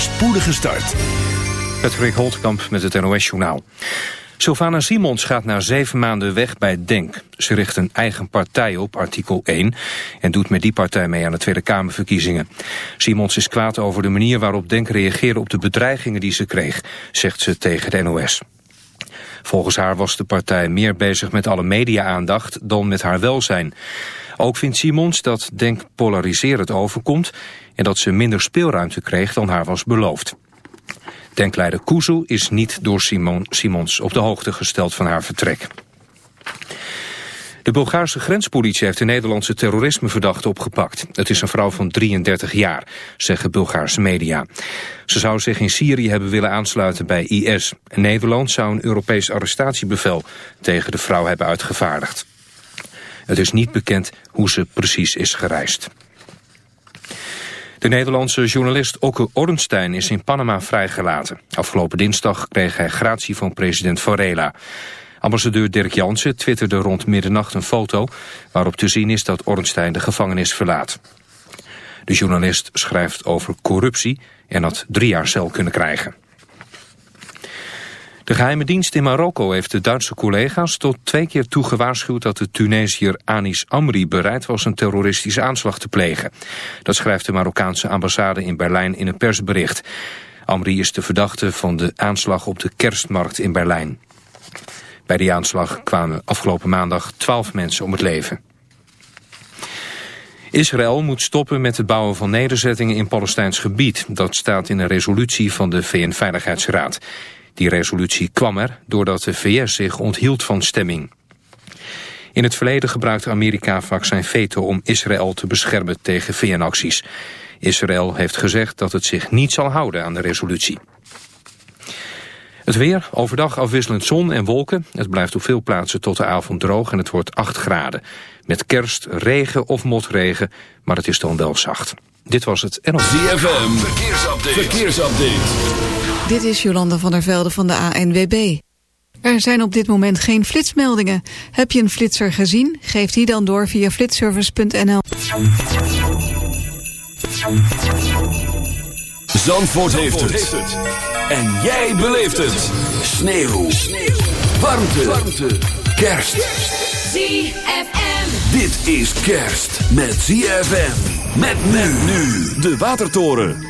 spoedige start. Patrick Holtkamp met het NOS-journaal. Sylvana Simons gaat na zeven maanden weg bij DENK. Ze richt een eigen partij op, artikel 1, en doet met die partij mee aan de Tweede Kamerverkiezingen. Simons is kwaad over de manier waarop DENK reageerde op de bedreigingen die ze kreeg, zegt ze tegen de NOS. Volgens haar was de partij meer bezig met alle media-aandacht dan met haar welzijn. Ook vindt Simons dat Denk polariserend overkomt... en dat ze minder speelruimte kreeg dan haar was beloofd. Denkleider Kuzu is niet door Simon, Simons op de hoogte gesteld van haar vertrek. De Bulgaarse grenspolitie heeft de Nederlandse terrorismeverdachte opgepakt. Het is een vrouw van 33 jaar, zeggen Bulgaarse media. Ze zou zich in Syrië hebben willen aansluiten bij IS. Nederland zou een Europees arrestatiebevel tegen de vrouw hebben uitgevaardigd. Het is niet bekend hoe ze precies is gereisd. De Nederlandse journalist Okke Ornstein is in Panama vrijgelaten. Afgelopen dinsdag kreeg hij gratie van president Varela. Ambassadeur Dirk Jansen twitterde rond middernacht een foto... waarop te zien is dat Ornstein de gevangenis verlaat. De journalist schrijft over corruptie en had drie jaar cel kunnen krijgen. De geheime dienst in Marokko heeft de Duitse collega's tot twee keer toe gewaarschuwd dat de Tunesiër Anis Amri bereid was een terroristische aanslag te plegen. Dat schrijft de Marokkaanse ambassade in Berlijn in een persbericht. Amri is de verdachte van de aanslag op de kerstmarkt in Berlijn. Bij die aanslag kwamen afgelopen maandag twaalf mensen om het leven. Israël moet stoppen met het bouwen van nederzettingen in Palestijns gebied. Dat staat in een resolutie van de VN-veiligheidsraad. Die resolutie kwam er doordat de VS zich onthield van stemming. In het verleden gebruikte Amerika vaak zijn veto om Israël te beschermen tegen VN-acties. Israël heeft gezegd dat het zich niet zal houden aan de resolutie. Het weer, overdag afwisselend zon en wolken. Het blijft op veel plaatsen tot de avond droog en het wordt 8 graden. Met kerst, regen of motregen, maar het is dan wel zacht. Dit was het NOS. ZFM, verkeersupdate. verkeersupdate. Dit is Jolanda van der Velde van de ANWB. Er zijn op dit moment geen flitsmeldingen. Heb je een flitser gezien? Geef die dan door via flitservice.nl. Zandvoort, heeft, het. En jij beleeft het. Sneeuw. Sneeuw. Warmte. Warmte. Kerst. ZFM. Dit is kerst met ZFM. Met men nu. De Watertoren.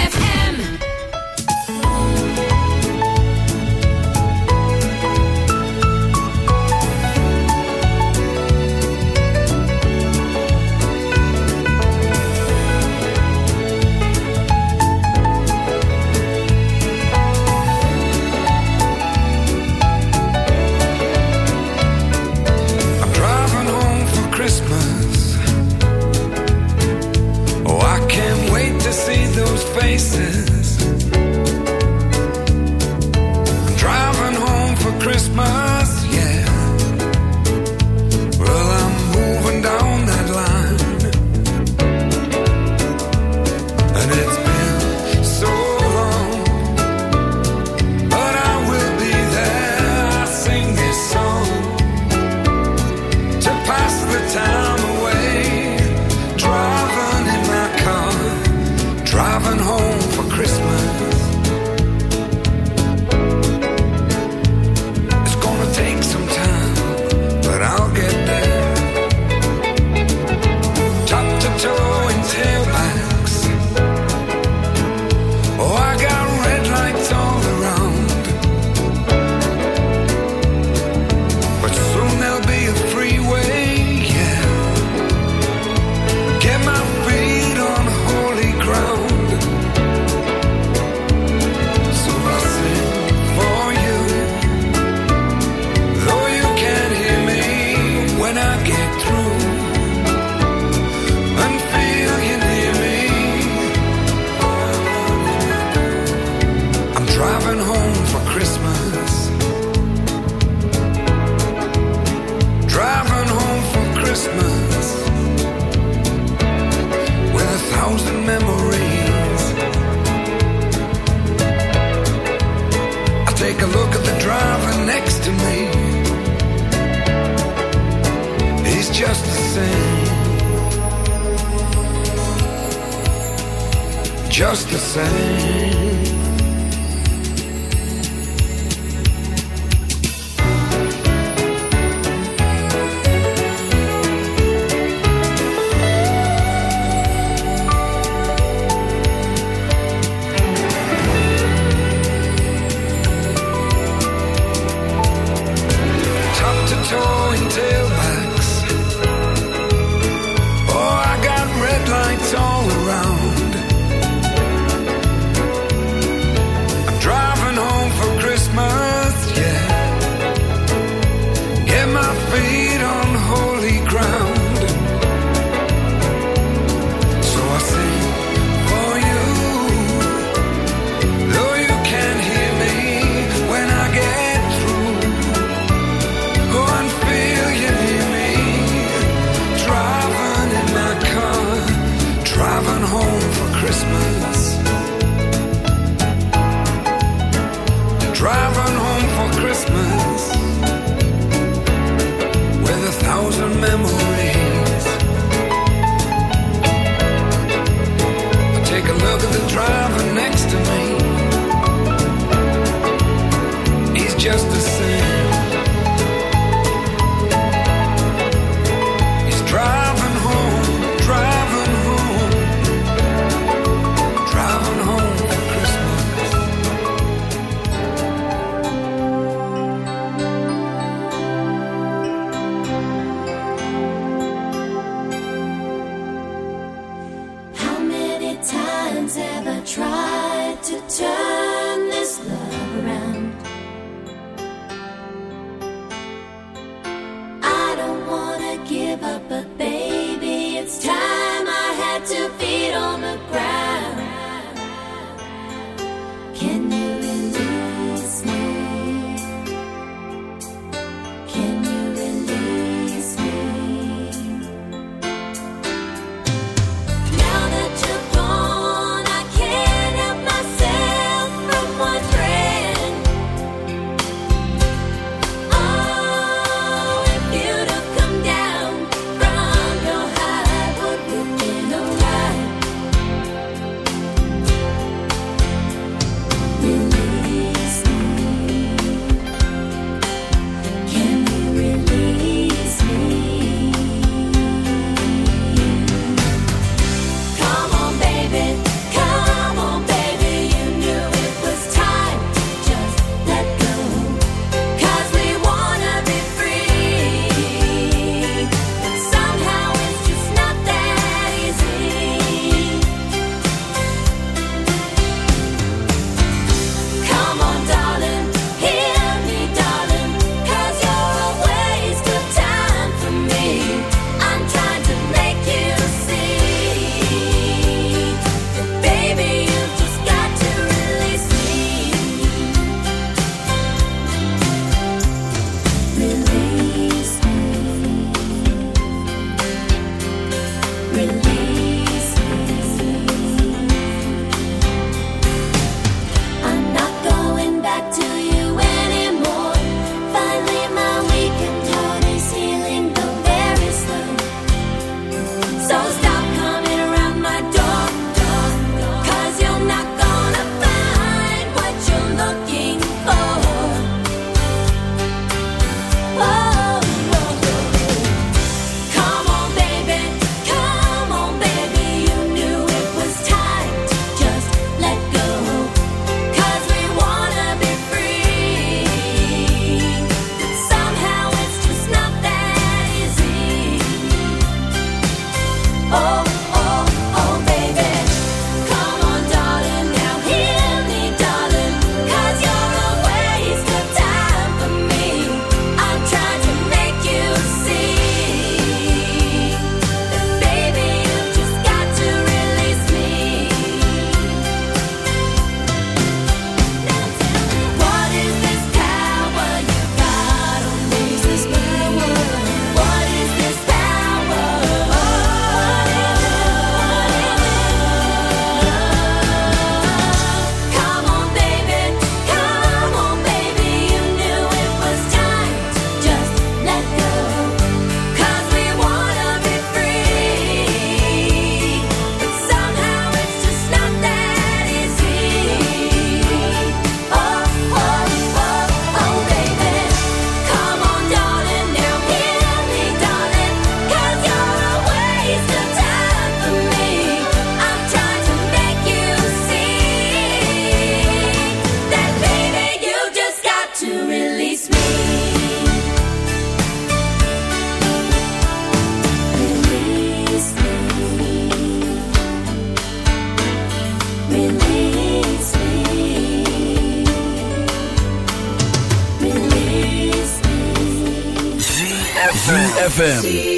ZFM.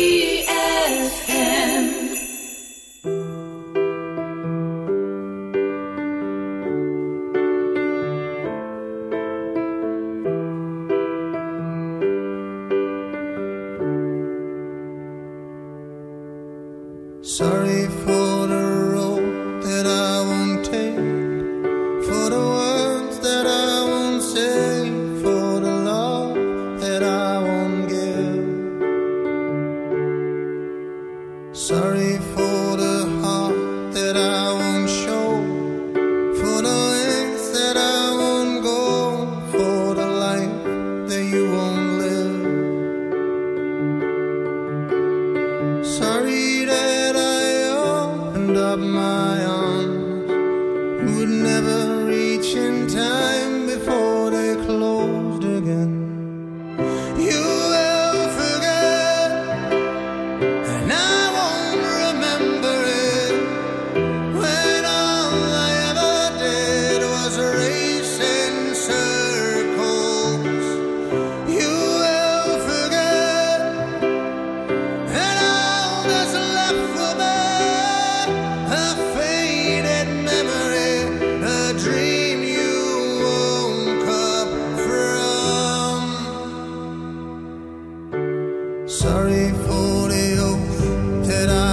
Sorry for the hope that I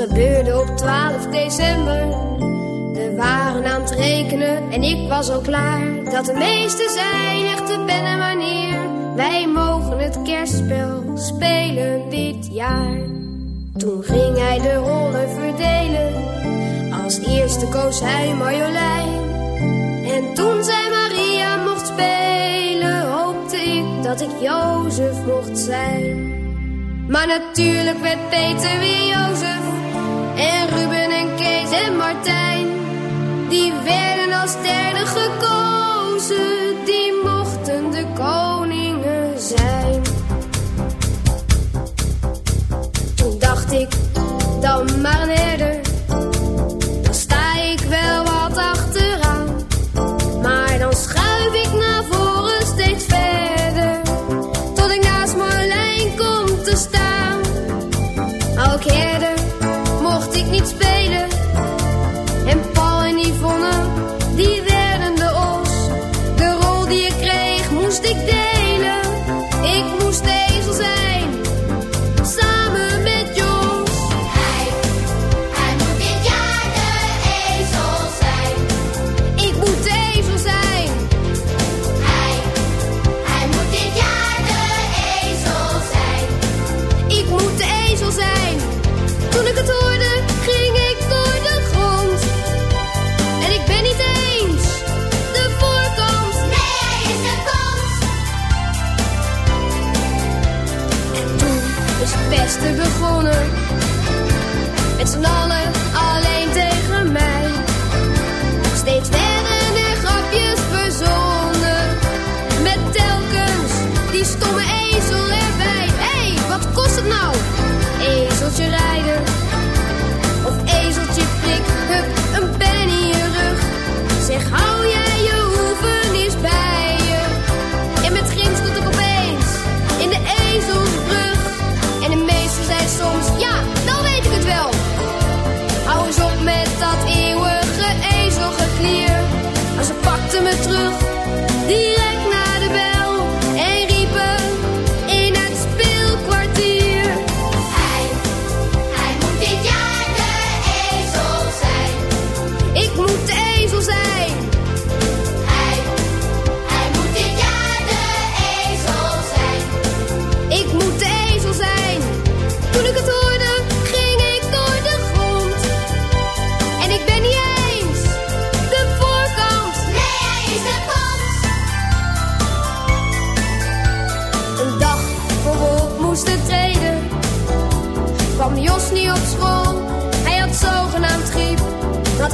Gebeurde op 12 december. We waren aan het rekenen en ik was al klaar. Dat de meesten zijn echt de pennen wanneer. Wij mogen het kerstspel spelen dit jaar. Toen ging hij de rollen verdelen. Als eerste koos hij Marjolein. En toen zij Maria mocht spelen, hoopte ik dat ik Jozef mocht zijn. Maar natuurlijk werd Peter weer Jozef. En Ruben en Kees en Martijn. Die werden als derde gekozen. Die mochten de koningen zijn.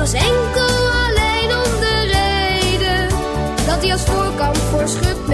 was enkel alleen om de reden dat hij als voorkant voor schub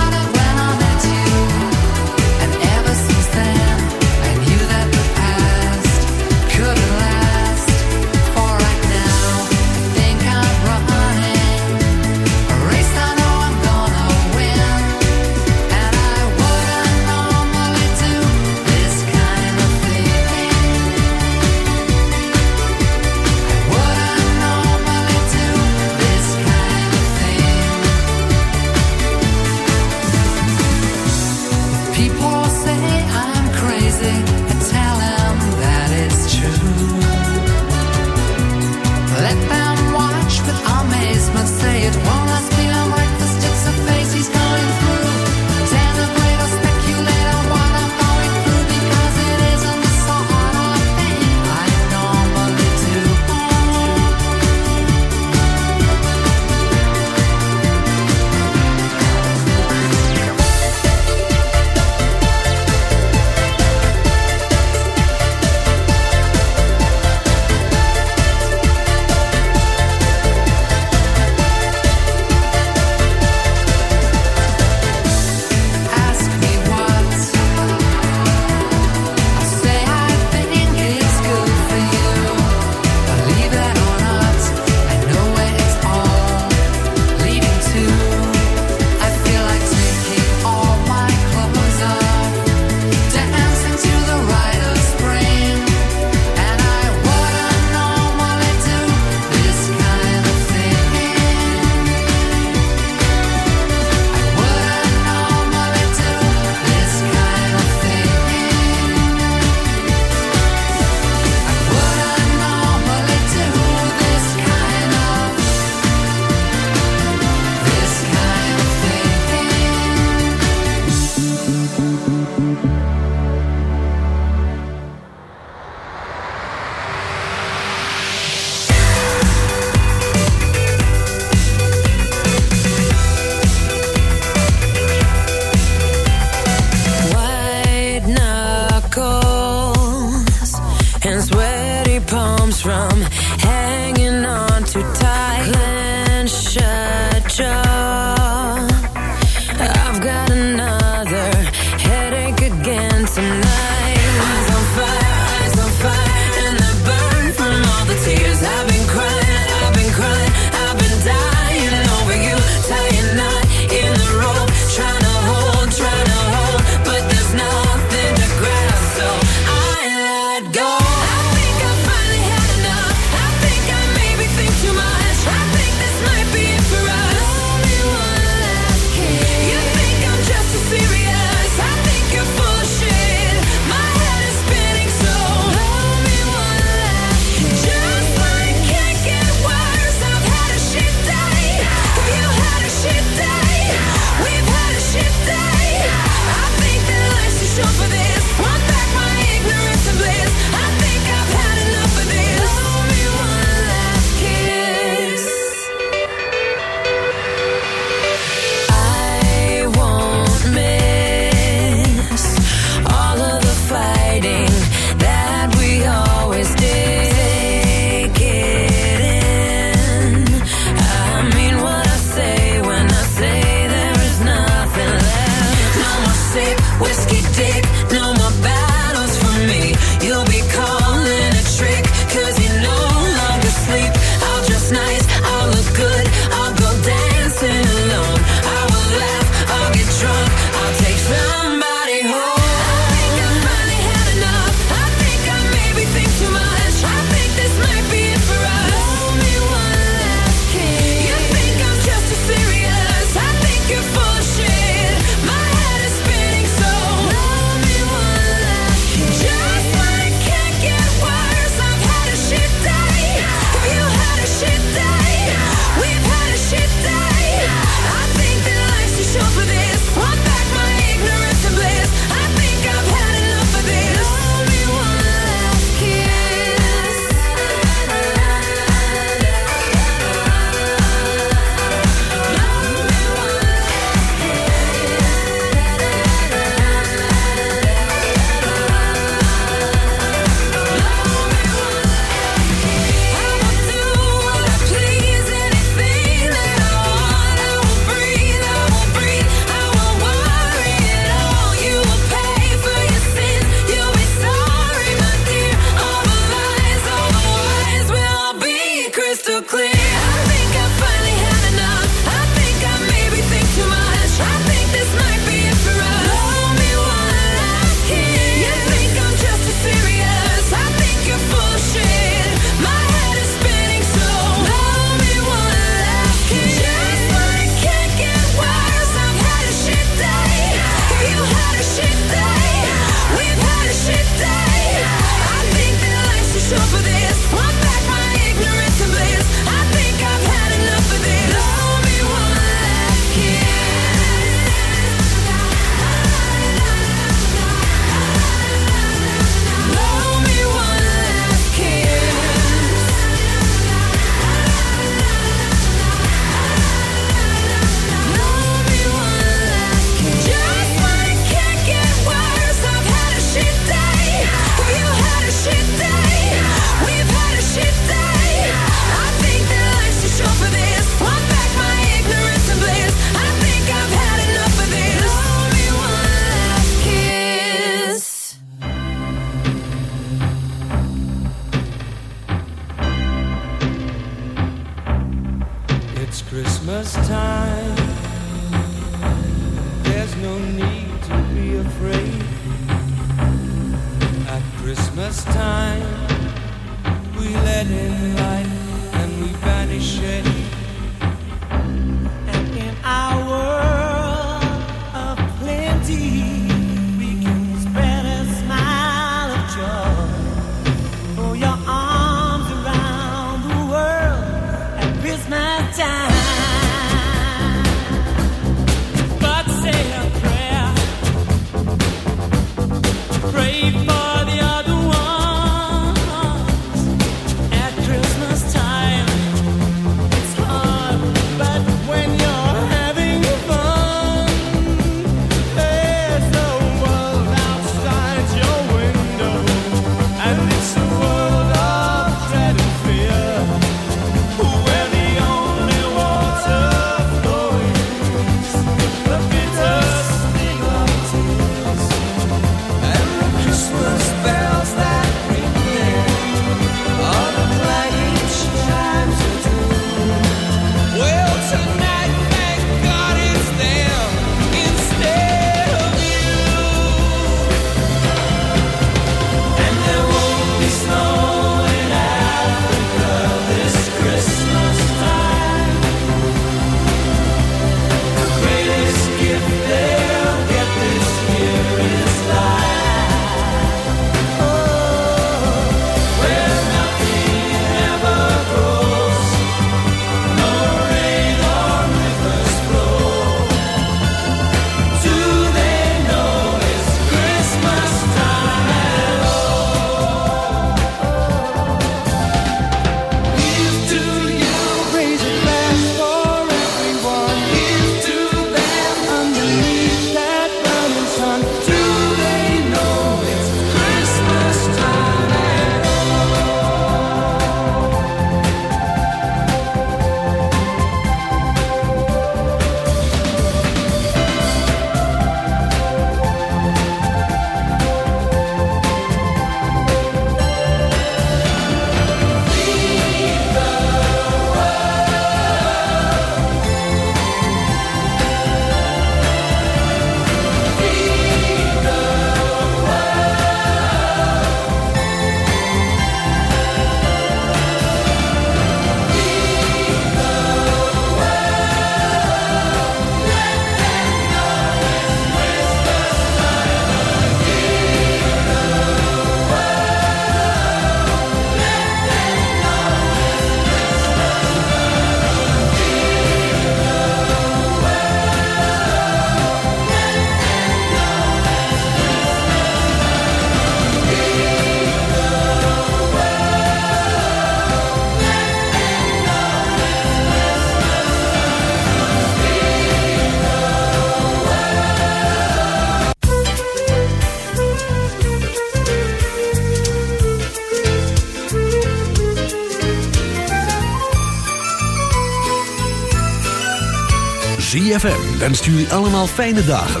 wenst jullie allemaal fijne dagen.